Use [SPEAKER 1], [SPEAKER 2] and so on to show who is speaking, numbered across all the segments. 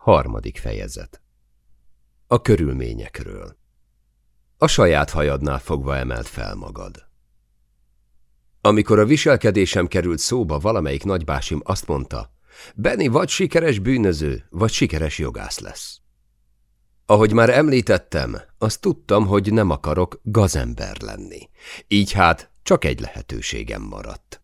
[SPEAKER 1] Harmadik fejezet A körülményekről A saját hajadnál fogva emelt fel magad. Amikor a viselkedésem került szóba, valamelyik nagybásim azt mondta, Benny vagy sikeres bűnöző, vagy sikeres jogász lesz. Ahogy már említettem, azt tudtam, hogy nem akarok gazember lenni. Így hát csak egy lehetőségem maradt.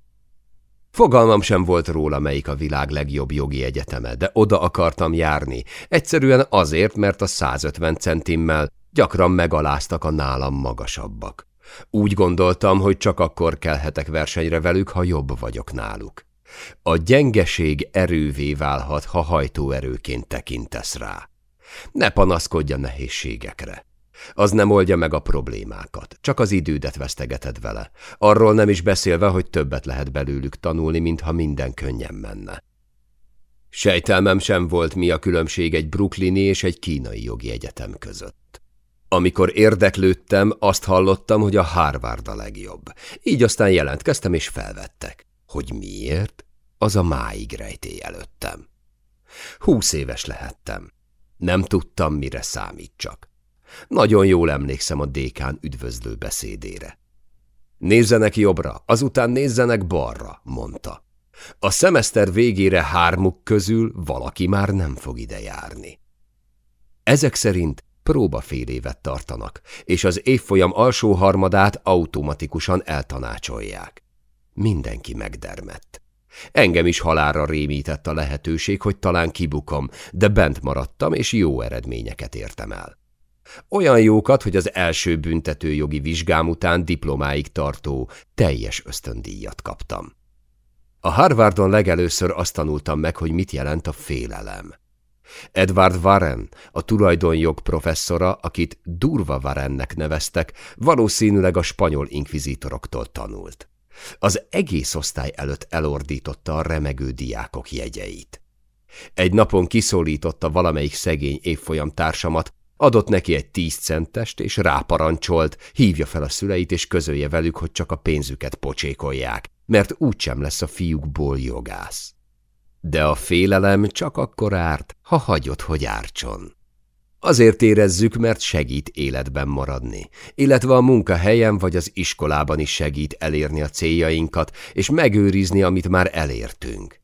[SPEAKER 1] Fogalmam sem volt róla, melyik a világ legjobb jogi egyeteme, de oda akartam járni, egyszerűen azért, mert a 150 centimmel gyakran megaláztak a nálam magasabbak. Úgy gondoltam, hogy csak akkor kelhetek versenyre velük, ha jobb vagyok náluk. A gyengeség erővé válhat, ha hajtóerőként tekintesz rá. Ne panaszkodj a nehézségekre. Az nem oldja meg a problémákat, csak az idődet vesztegeted vele. Arról nem is beszélve, hogy többet lehet belőlük tanulni, mintha minden könnyen menne. Sejtelmem sem volt, mi a különbség egy brooklyni és egy kínai jogi egyetem között. Amikor érdeklődtem, azt hallottam, hogy a Harvard a legjobb. Így aztán jelentkeztem és felvettek. Hogy miért? Az a máig rejtély előttem. Húsz éves lehettem. Nem tudtam, mire számítsak. Nagyon jól emlékszem a dékán üdvözlő beszédére. Nézzenek jobbra, azután nézzenek balra, mondta. A szemeszter végére hármuk közül valaki már nem fog ide járni. Ezek szerint próba fél évet tartanak, és az évfolyam alsó harmadát automatikusan eltanácsolják. Mindenki megdermett. Engem is halára rémített a lehetőség, hogy talán kibukom, de bent maradtam, és jó eredményeket értem el. Olyan jókat, hogy az első büntetőjogi vizsgám után diplomáig tartó teljes ösztöndíjat kaptam. A Harvardon legelőször azt tanultam meg, hogy mit jelent a félelem. Edward Warren, a tulajdonjog professzora, akit Durva Warrennek neveztek, valószínűleg a spanyol inkvizítoroktól tanult. Az egész osztály előtt elordította a remegő diákok jegyeit. Egy napon kiszólította valamelyik szegény évfolyam társamat, Adott neki egy tíz centest, és ráparancsolt, hívja fel a szüleit, és közölje velük, hogy csak a pénzüket pocsékolják, mert úgysem lesz a fiúkból jogász. De a félelem csak akkor árt, ha hagyod, hogy ártson. Azért érezzük, mert segít életben maradni, illetve a munkahelyen vagy az iskolában is segít elérni a céljainkat, és megőrizni, amit már elértünk.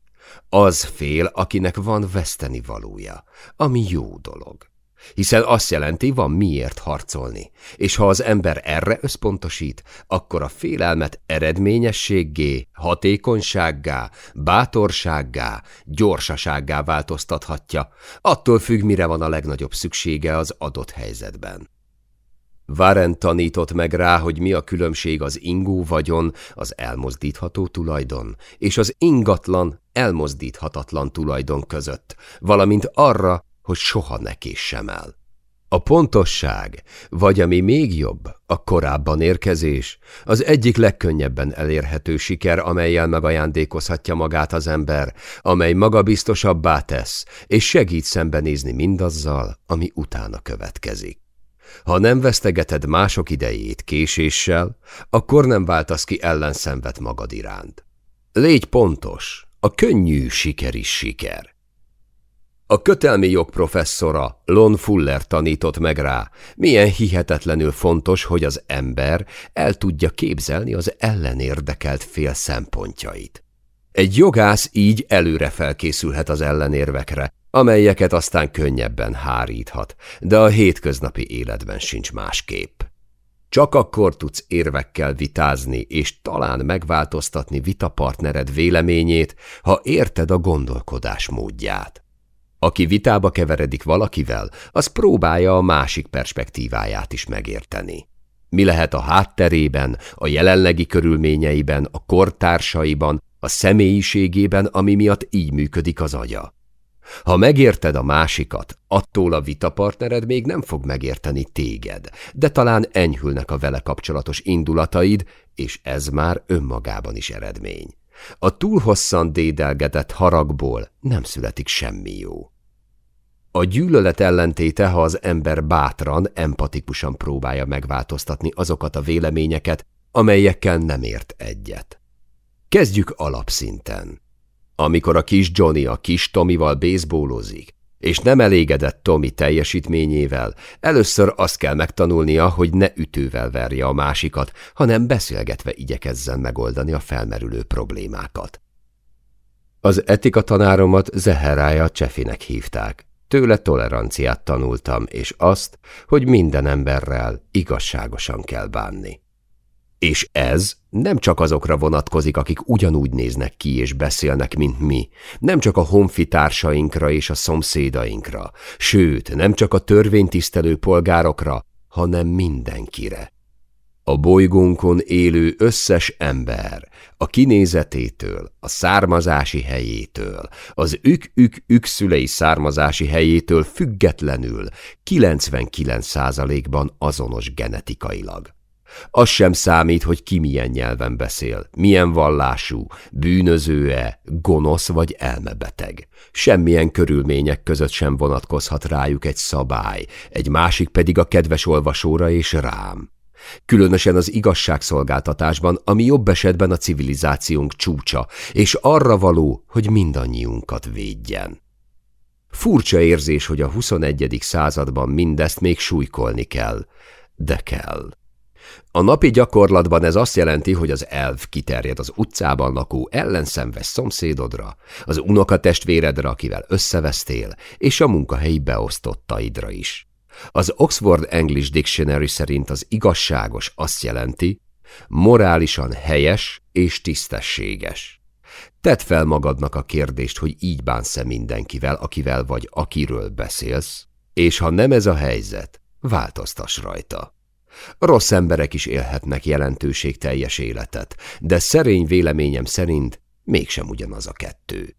[SPEAKER 1] Az fél, akinek van veszteni valója, ami jó dolog hiszen azt jelenti, van miért harcolni, és ha az ember erre összpontosít, akkor a félelmet eredményességgé, hatékonysággá, bátorsággá, gyorsasággá változtathatja, attól függ, mire van a legnagyobb szüksége az adott helyzetben. Varen tanított meg rá, hogy mi a különbség az ingó vagyon, az elmozdítható tulajdon, és az ingatlan, elmozdíthatatlan tulajdon között, valamint arra, hogy soha ne késsem el. A pontosság, vagy ami még jobb, a korábban érkezés, az egyik legkönnyebben elérhető siker, amelyel megajándékozhatja magát az ember, amely magabiztosabbá tesz, és segít szembenézni mindazzal, ami utána következik. Ha nem vesztegeted mások idejét késéssel, akkor nem váltasz ki ellenszenvet magad iránt. Légy pontos, a könnyű siker is siker. A kötelmi jog professzora Lon Fuller tanított meg rá, milyen hihetetlenül fontos, hogy az ember el tudja képzelni az ellenérdekelt fél szempontjait. Egy jogász így előre felkészülhet az ellenérvekre, amelyeket aztán könnyebben háríthat, de a hétköznapi életben sincs másképp. Csak akkor tudsz érvekkel vitázni, és talán megváltoztatni vitapartnered véleményét, ha érted a gondolkodás módját. Aki vitába keveredik valakivel, az próbálja a másik perspektíváját is megérteni. Mi lehet a hátterében, a jelenlegi körülményeiben, a kortársaiban, a személyiségében, ami miatt így működik az agya. Ha megérted a másikat, attól a vitapartnered még nem fog megérteni téged, de talán enyhülnek a vele kapcsolatos indulataid, és ez már önmagában is eredmény. A túl hosszan dédelgetett haragból nem születik semmi jó. A gyűlölet ellentéte, ha az ember bátran, empatikusan próbálja megváltoztatni azokat a véleményeket, amelyekkel nem ért egyet. Kezdjük alapszinten. Amikor a kis Johnny a kis Tomival baseballozik, és nem elégedett Tomi teljesítményével, először azt kell megtanulnia, hogy ne ütővel verje a másikat, hanem beszélgetve igyekezzen megoldani a felmerülő problémákat. Az etika tanáromat Zeherája Csefinek hívták. Tőle toleranciát tanultam, és azt, hogy minden emberrel igazságosan kell bánni. És ez nem csak azokra vonatkozik, akik ugyanúgy néznek ki és beszélnek, mint mi, nem csak a honfitársainkra és a szomszédainkra, sőt, nem csak a törvénytisztelő polgárokra, hanem mindenkire. A bolygónkon élő összes ember, a kinézetétől, a származási helyétől, az ük-ük-ük szülei származási helyétől függetlenül 99%-ban azonos genetikailag. Az sem számít, hogy ki milyen nyelven beszél, milyen vallású, bűnöző-e, gonosz vagy elmebeteg. Semmilyen körülmények között sem vonatkozhat rájuk egy szabály, egy másik pedig a kedves olvasóra és rám. Különösen az igazságszolgáltatásban, ami jobb esetben a civilizációnk csúcsa, és arra való, hogy mindannyiunkat védjen. Furcsa érzés, hogy a 21. században mindezt még súlykolni kell, de kell. A napi gyakorlatban ez azt jelenti, hogy az elv kiterjed az utcában lakó ellenszenves szomszédodra, az unokatestvéredre, akivel összevesztél, és a munkahelyi beosztottaidra is. Az Oxford English Dictionary szerint az igazságos azt jelenti, morálisan helyes és tisztességes. Tedd fel magadnak a kérdést, hogy így bánsz-e mindenkivel, akivel vagy akiről beszélsz, és ha nem ez a helyzet, változtass rajta. Rossz emberek is élhetnek jelentőségteljes életet, de szerény véleményem szerint mégsem ugyanaz a kettő.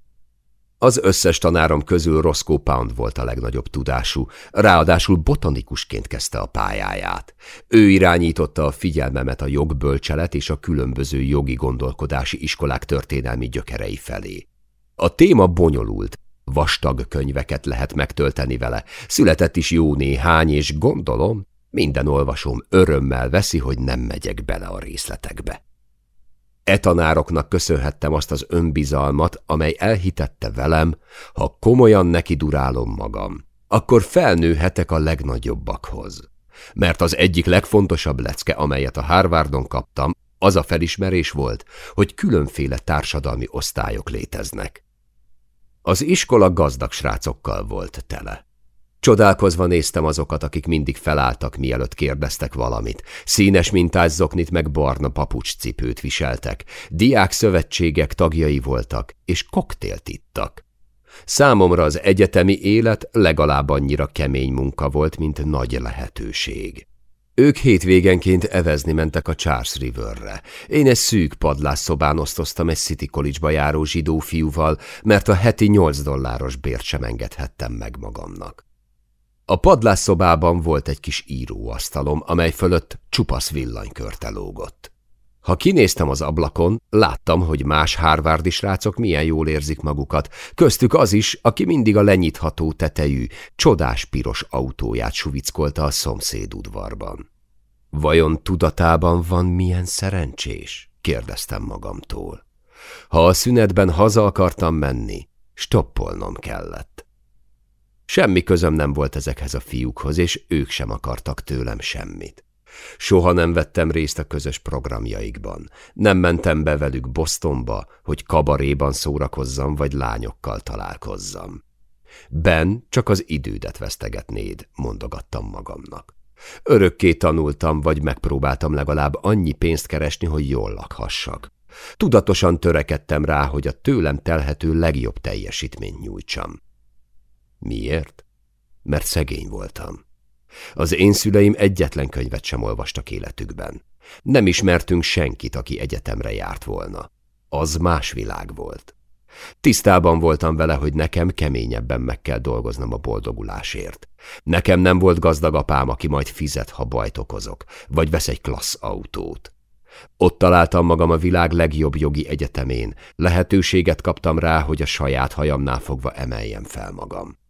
[SPEAKER 1] Az összes tanárom közül Roscoe Pound volt a legnagyobb tudású, ráadásul botanikusként kezdte a pályáját. Ő irányította a figyelmemet a jogbölcselet és a különböző jogi gondolkodási iskolák történelmi gyökerei felé. A téma bonyolult, vastag könyveket lehet megtölteni vele, született is jó néhány, és gondolom, minden olvasom örömmel veszi, hogy nem megyek bele a részletekbe. E tanároknak köszönhettem azt az önbizalmat, amely elhitette velem, ha komolyan neki durálom magam, akkor felnőhetek a legnagyobbakhoz. Mert az egyik legfontosabb lecke, amelyet a Harvardon kaptam, az a felismerés volt, hogy különféle társadalmi osztályok léteznek. Az iskola gazdag srácokkal volt tele. Csodálkozva néztem azokat, akik mindig felálltak, mielőtt kérdeztek valamit. Színes mintás zoknit meg barna papucscipőt viseltek. Diák szövetségek tagjai voltak, és koktélt ittak. Számomra az egyetemi élet legalább annyira kemény munka volt, mint nagy lehetőség. Ők hétvégenként evezni mentek a Charles Riverre. Én egy szűk padlásszobán osztoztam egy City College-ba járó zsidó fiúval, mert a heti 8 dolláros bért sem engedhettem meg magamnak. A padlásszobában volt egy kis íróasztalom, amely fölött csupasz villanykörte lógott. Ha kinéztem az ablakon, láttam, hogy más hárvárdi srácok milyen jól érzik magukat, köztük az is, aki mindig a lenyitható tetejű, csodás piros autóját suvickolta a szomszéd udvarban. Vajon tudatában van milyen szerencsés? kérdeztem magamtól. Ha a szünetben haza akartam menni, stoppolnom kellett. Semmi közöm nem volt ezekhez a fiúkhoz, és ők sem akartak tőlem semmit. Soha nem vettem részt a közös programjaikban. Nem mentem be velük Bostonba, hogy kabaréban szórakozzam, vagy lányokkal találkozzam. Ben, csak az idődet vesztegetnéd, mondogattam magamnak. Örökké tanultam, vagy megpróbáltam legalább annyi pénzt keresni, hogy jól lakhassak. Tudatosan törekedtem rá, hogy a tőlem telhető legjobb teljesítményt nyújtsam. Miért? Mert szegény voltam. Az én szüleim egyetlen könyvet sem olvastak életükben. Nem ismertünk senkit, aki egyetemre járt volna. Az más világ volt. Tisztában voltam vele, hogy nekem keményebben meg kell dolgoznom a boldogulásért. Nekem nem volt gazdag apám, aki majd fizet, ha bajt okozok, vagy vesz egy klassz autót. Ott találtam magam a világ legjobb jogi egyetemén, lehetőséget kaptam rá, hogy a saját hajamnál fogva emeljem fel magam.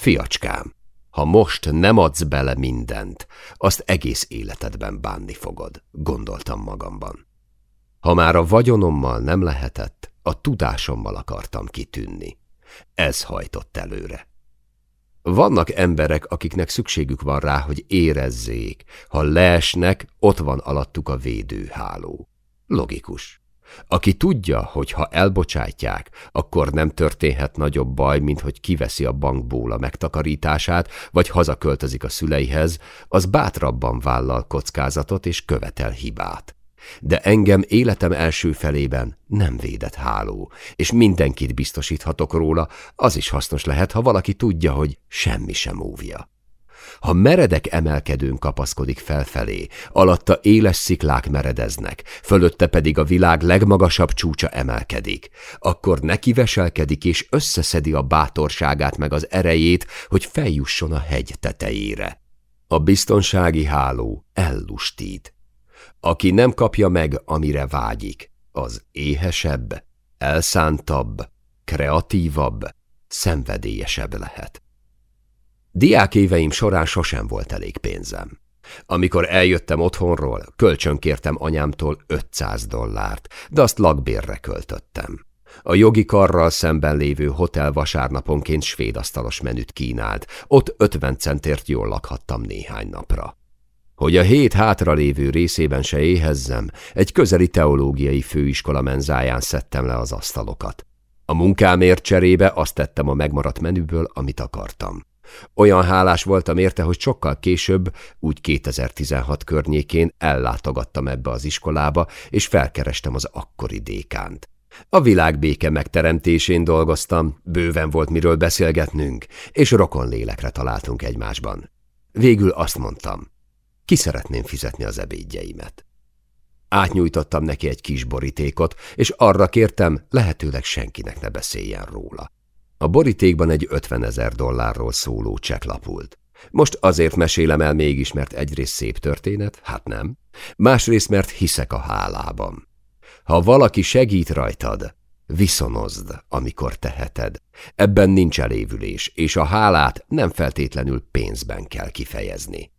[SPEAKER 1] Fiacskám, ha most nem adsz bele mindent, azt egész életedben bánni fogod, gondoltam magamban. Ha már a vagyonommal nem lehetett, a tudásommal akartam kitűnni. Ez hajtott előre. Vannak emberek, akiknek szükségük van rá, hogy érezzék. Ha leesnek, ott van alattuk a védőháló. Logikus. Aki tudja, hogy ha elbocsátják, akkor nem történhet nagyobb baj, mint hogy kiveszi a bankból a megtakarítását, vagy hazaköltözik a szüleihez, az bátrabban vállal kockázatot és követel hibát. De engem életem első felében nem védett háló, és mindenkit biztosíthatok róla, az is hasznos lehet, ha valaki tudja, hogy semmi sem óvja. Ha meredek emelkedőn kapaszkodik felfelé, alatta éles sziklák meredeznek, fölötte pedig a világ legmagasabb csúcsa emelkedik, akkor neki veselkedik és összeszedi a bátorságát meg az erejét, hogy feljusson a hegy tetejére. A biztonsági háló ellustít. Aki nem kapja meg, amire vágyik, az éhesebb, elszántabb, kreatívabb, szenvedélyesebb lehet. Diák éveim során sosem volt elég pénzem. Amikor eljöttem otthonról, kölcsönkértem anyámtól 500 dollárt, de azt lakbérre költöttem. A jogi karral szemben lévő hotel vasárnaponként svéd menüt kínált, ott 50 centért jól lakhattam néhány napra. Hogy a hét hátra lévő részében se éhezzem, egy közeli teológiai főiskola menzáján szedtem le az asztalokat. A munkámért cserébe azt tettem a megmaradt menüből, amit akartam. Olyan hálás voltam érte, hogy sokkal később, úgy 2016 környékén ellátogattam ebbe az iskolába, és felkerestem az akkori dékánt. A világ béke megteremtésén dolgoztam, bőven volt miről beszélgetnünk, és rokon lélekre találtunk egymásban. Végül azt mondtam, ki szeretném fizetni az ebédjeimet. Átnyújtottam neki egy kis borítékot, és arra kértem, lehetőleg senkinek ne beszéljen róla. A borítékban egy 50 ezer dollárról szóló csekk lapult. Most azért mesélem el mégis, mert egyrészt szép történet, hát nem, másrészt, mert hiszek a hálában. Ha valaki segít rajtad, viszonozd, amikor teheted. Ebben nincs elévülés, és a hálát nem feltétlenül pénzben kell kifejezni.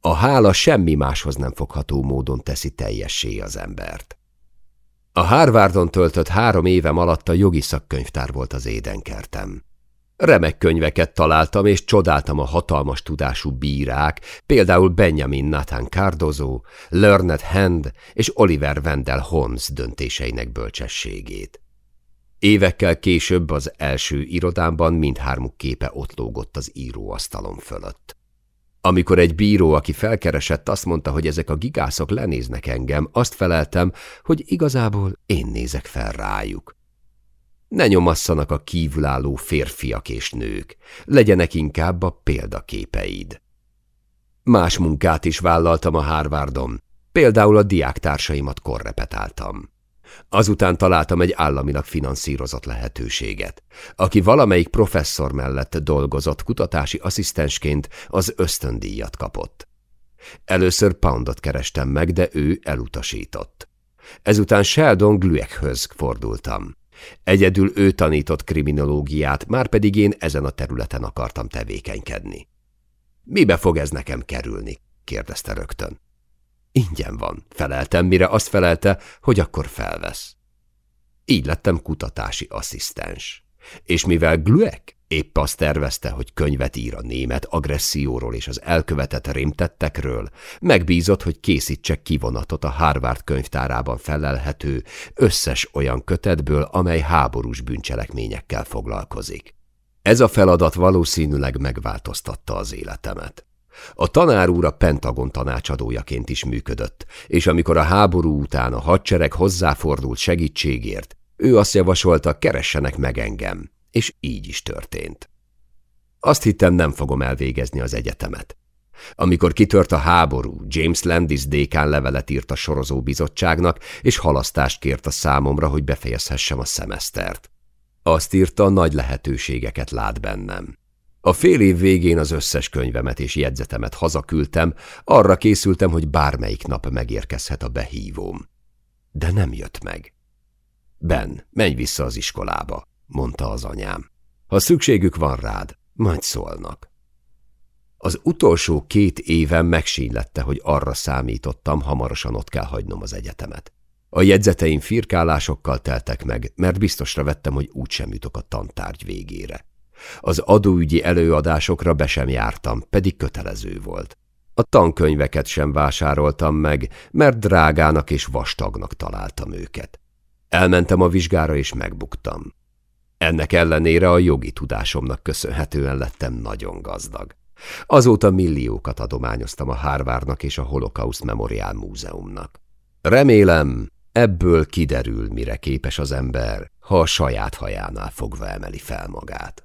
[SPEAKER 1] A hála semmi máshoz nem fogható módon teszi teljessé az embert. A Harvardon töltött három évem alatt a jogi szakkönyvtár volt az édenkertem. Remek könyveket találtam, és csodáltam a hatalmas tudású bírák, például Benjamin Nathan Cardozo, Learned Hand és Oliver Wendell Holmes döntéseinek bölcsességét. Évekkel később az első irodámban mindhármuk képe ott lógott az íróasztalom fölött. Amikor egy bíró, aki felkeresett, azt mondta, hogy ezek a gigászok lenéznek engem, azt feleltem, hogy igazából én nézek fel rájuk. Ne nyomasszanak a kívülálló férfiak és nők, legyenek inkább a példaképeid. Más munkát is vállaltam a Harvardon, például a diáktársaimat korrepetáltam. Azután találtam egy államilag finanszírozott lehetőséget. Aki valamelyik professzor mellett dolgozott kutatási asszisztensként, az ösztöndíjat kapott. Először Poundot kerestem meg, de ő elutasított. Ezután Sheldon Glueckhöz fordultam. Egyedül ő tanított kriminológiát, már pedig én ezen a területen akartam tevékenykedni. Mibe fog ez nekem kerülni? kérdezte rögtön. Ingyen van, feleltem, mire azt felelte, hogy akkor felvesz. Így lettem kutatási asszisztens. És mivel Glueck épp azt tervezte, hogy könyvet ír a német agresszióról és az elkövetett rémtettekről, megbízott, hogy készítsek kivonatot a Harvard könyvtárában felelhető összes olyan kötetből, amely háborús bűncselekményekkel foglalkozik. Ez a feladat valószínűleg megváltoztatta az életemet. A tanár úr a Pentagon tanácsadójaként is működött, és amikor a háború után a hadsereg hozzáfordult segítségért, ő azt javasolta, keressenek meg engem, és így is történt. Azt hittem, nem fogom elvégezni az egyetemet. Amikor kitört a háború, James Landis dékán levelet írt a sorozó bizottságnak, és halasztást kért a számomra, hogy befejezhessem a szemesztert. Azt írta, nagy lehetőségeket lát bennem. A fél év végén az összes könyvemet és jegyzetemet hazaküldtem, arra készültem, hogy bármelyik nap megérkezhet a behívóm. De nem jött meg. Ben, menj vissza az iskolába, mondta az anyám. Ha szükségük van rád, majd szólnak. Az utolsó két éven megsínlette, hogy arra számítottam, hamarosan ott kell hagynom az egyetemet. A jegyzeteim firkálásokkal teltek meg, mert biztosra vettem, hogy úgysem jutok a tantárgy végére. Az adóügyi előadásokra be sem jártam, pedig kötelező volt. A tankönyveket sem vásároltam meg, mert drágának és vastagnak találtam őket. Elmentem a vizsgára és megbuktam. Ennek ellenére a jogi tudásomnak köszönhetően lettem nagyon gazdag. Azóta milliókat adományoztam a Harvardnak és a Holocaust Memorial Múzeumnak. Remélem, ebből kiderül, mire képes az ember, ha a saját hajánál fogva emeli fel magát.